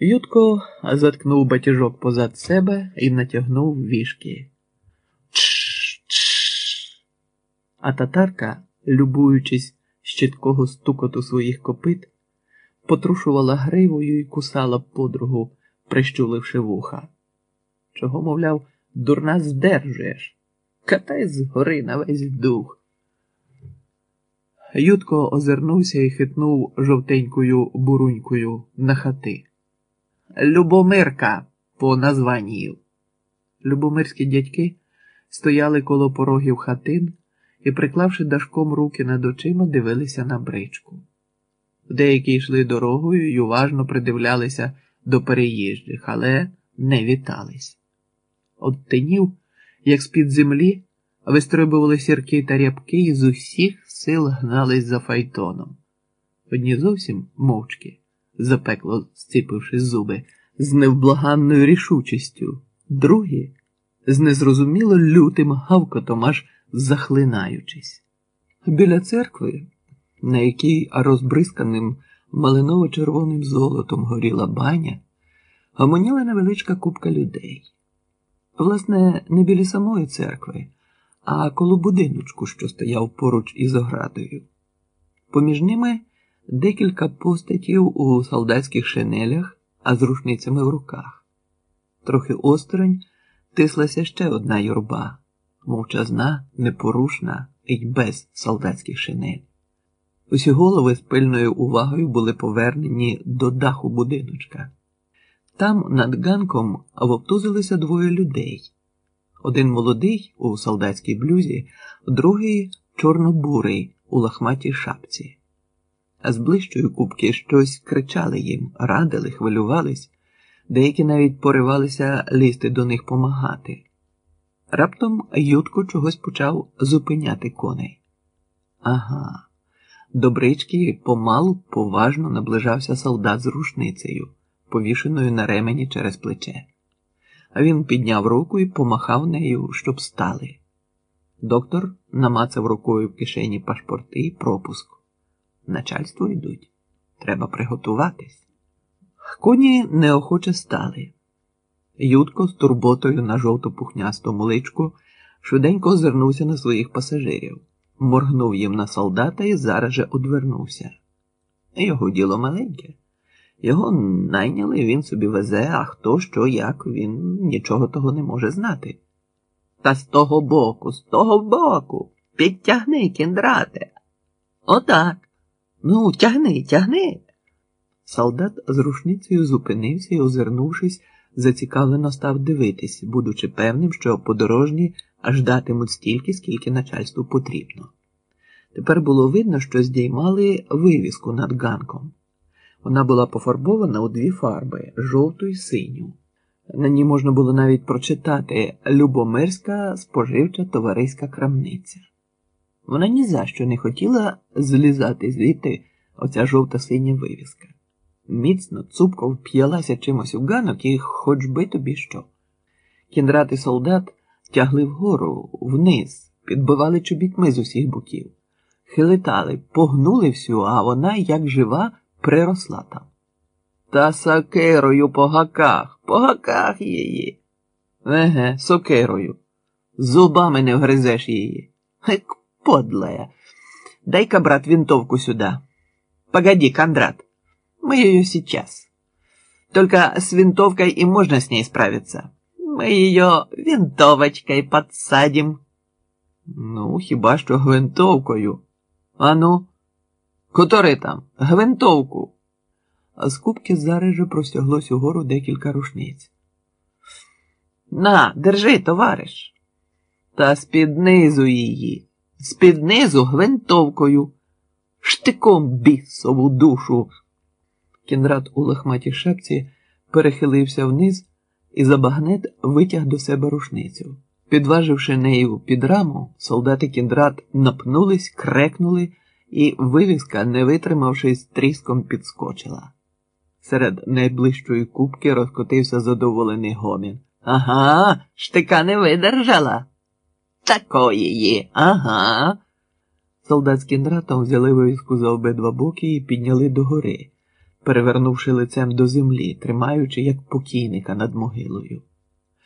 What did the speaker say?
Ютко заткнув батіжок позад себе і натягнув вішки. А татарка, любуючись з стукоту своїх копит, потрушувала гривою і кусала подругу, прищуливши вуха. Чого, мовляв, дурна здержуєш? Катай згори на весь дух. Ютко озирнувся і хитнув жовтенькою бурунькою на хати. Любомирка по названню. Любомирські дядьки стояли коло порогів хатин і, приклавши дашком руки над очима, дивилися на бричку. Деякі йшли дорогою і уважно придивлялися до переїжджих, але не вітались. От тинів, як з-під землі, вистрибували сірки та рябки і з усіх сил гнались за файтоном. Одні зовсім мовчки, запекло зціпивши зуби, з невблаганною рішучістю, другі з незрозуміло лютим гавкотом аж захлинаючись. Біля церкви, на якій розбризканим малиново-червоним золотом горіла баня, гомоніла невеличка купка людей. Власне, не біля самої церкви, а коло будиночку, що стояв поруч із оградою. Поміж ними декілька постатів у солдатських шинелях, а з рушницями в руках. Трохи осторонь тислася ще одна юрба мовчазна, непорушна і без солдатських шинель. Усі голови з пильною увагою були повернені до даху будиночка. Там над ганком вовтузилися двоє людей. Один молодий у солдатській блюзі, другий чорнобурий у лахматій шапці. З ближчої кубки щось кричали їм, радили, хвилювались, деякі навіть поривалися лізти до них помагати. Раптом Ютко чогось почав зупиняти коней. Ага, до брички помалу поважно наближався солдат з рушницею, повішеною на ремені через плече. Він підняв руку і помахав нею, щоб стали. Доктор намацав рукою в кишені пашпорти і пропуск. Начальство йдуть. Треба приготуватись. Коні неохоче стали. Ютко з турботою на жовто-пухнястому личку швиденько озирнувся на своїх пасажирів, моргнув їм на солдата і зараз же одвернувся. Його діло маленьке. Його найняли, він собі везе, а хто що, як, він нічого того не може знати. Та з того боку, з того боку, підтягни, кіндрате. Отак. Ну, тягни, тягни. Солдат з рушницею зупинився і, озирнувшись, зацікавлено став дивитись, будучи певним, що подорожні аж датимуть стільки, скільки начальству потрібно. Тепер було видно, що здіймали вивіску над ганком. Вона була пофарбована у дві фарби жовту і синю. На ній можна було навіть прочитати Любомирська споживча товариська крамниця. Вона ні за що не хотіла злізати звідти оця жовта синя вивіска. Міцно цупко вп'ялася чимось у ганок і хоч би тобі що. Кіндрати солдат тягли вгору, вниз, підбивали чобітьми з усіх боків, хилитали, погнули всю, а вона, як жива, приросла там. Та сокерою по гаках, по гаках її. Еге, сокерою. Зубами не вгризеш її. Ек, подлая. Дай-ка, брат, винтовку сюда. Погоди, Кондрат. Мы ее сейчас. Только с винтовкой и можно с ней справиться. Мы ее винтовочкой подсадим. Ну, хіба що гвинтовкою. Ану, котори там, гвинтовку. А з кубки зараз же простяглось угору декілька рушниць. На, держи, товариш. Та з-під її, з-під низу гвинтовкою, штиком бісову душу. Кінрад у лохматій шапці перехилився вниз і за багнет витяг до себе рушницю. Підваживши нею під раму, солдати кіндрат напнулись, крекнули, і вивіска, не витримавшись, тріском підскочила. Серед найближчої кубки розкотився задоволений гомін. Ага, штика не видержала. Такої є, ага. Солдат з кіндратом взяли вивіску за обидва боки і підняли догори перевернувши лицем до землі, тримаючи як покійника над могилою.